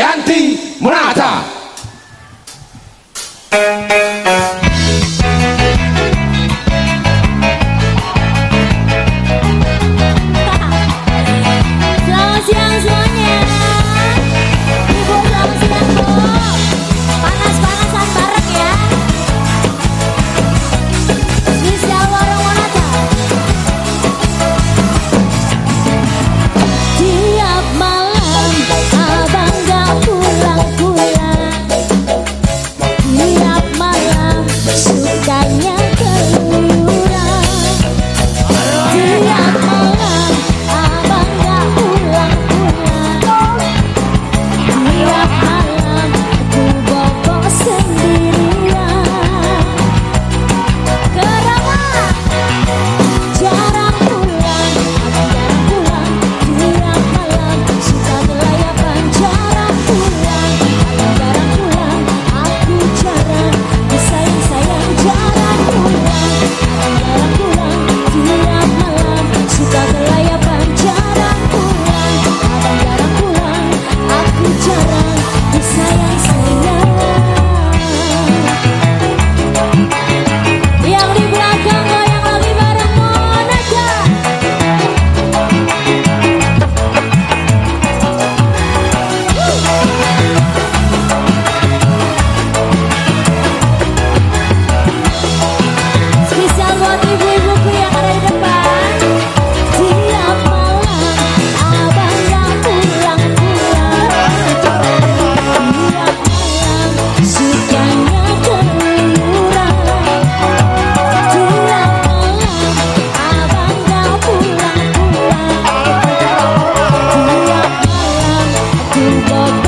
Yanti Monata 如果